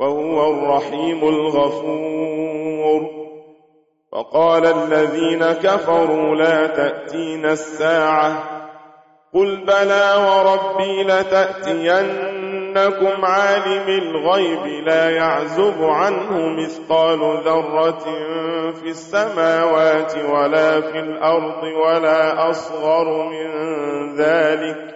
وهو الرحيم الغفور. فقال الذين كفروا لا تأتين الساعة. قل بلى وربي لتأتينكم عالم الغيب لا يعزب عنه مثقال ذرة في السماوات ولا في الأرض ولا أصغر من ذلك.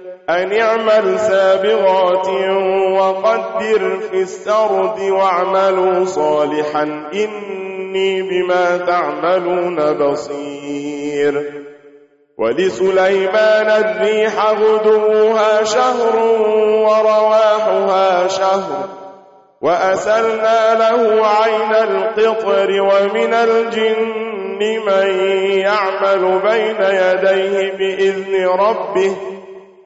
أن اعمل سابغات وقدر في السرد واعملوا صالحا إني بما تعملون بصير ولسليمان الريح غدوها شهر ورواحها شهر وأسلنا له عين القطر ومن الجن من يعمل بين يديه بإذن ربه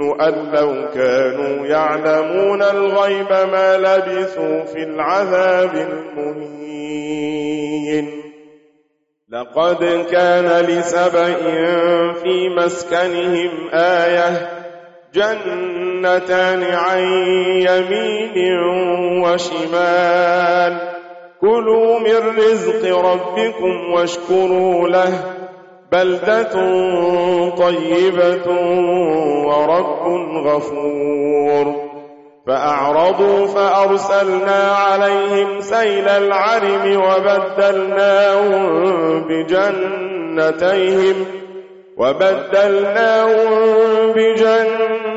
أن لو كانوا يعلمون الغيب ما لبثوا في العذاب المهين. لقد كان لسبئ في مسكنهم آية جنتان عن يمين وشمال. كلوا من رزق ربكم واشكروا له بلدة طيبة ورب غفور. فأعرضوا فأرسلنا عليهم سيل العرم وبدلناهم بجنتيهم وبدلناهم بجنتيهم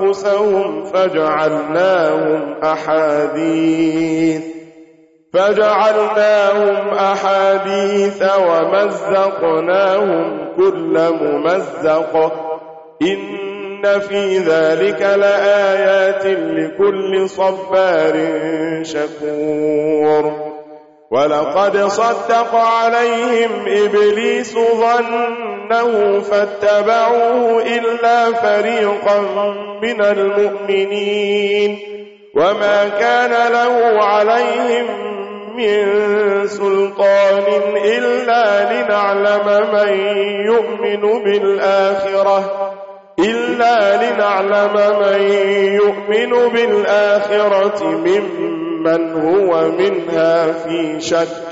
أنفسهم فجعلناهم أحاديث فجعلناهم أحاديث ومزقناهم كل ممزق إن في ذلك لآيات لكل صبار شكور ولقد صدق عليهم إبليس ظنه إنه فاتبعوه إلا فريقا من المؤمنين وما كان له عليهم من سلطان إلا لنعلم من يؤمن بالآخرة إلا لنعلم من يؤمن بالآخرة ممن هو منها في شك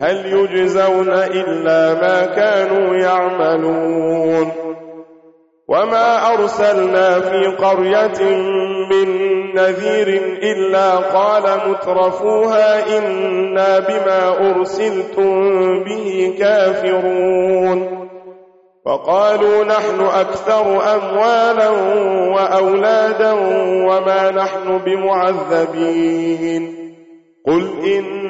هل يجزون إلا ما كانوا يعملون وما أرسلنا في قرية من نذير إلا قال مترفوها إنا بما أرسلتم به كافرون فقالوا نحن أكثر أموالا وأولادا وما نحن بمعذبين قل إن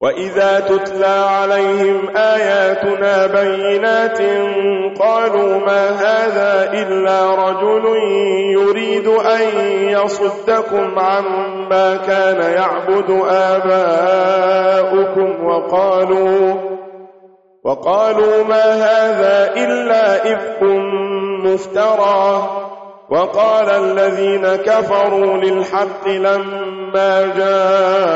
وَإِذَا تُتْلَى عَلَيْهِمْ آيَاتُنَا بَيِّنَاتٍ قَالُوا مَا هَذَا إِلَّا رَجُلٌ يُرِيدُ أَن يَصُدَّكُمْ عَمَّا كَانَ يَعْبُدُ آبَاؤُكُمْ وَقَالُوا وَقَالُوا مَا هَذَا إِلَّا إفق مُفْتَرًى وَقَالَ الَّذِينَ كَفَرُوا لِلْحَقِّ لَمَّا جاءوا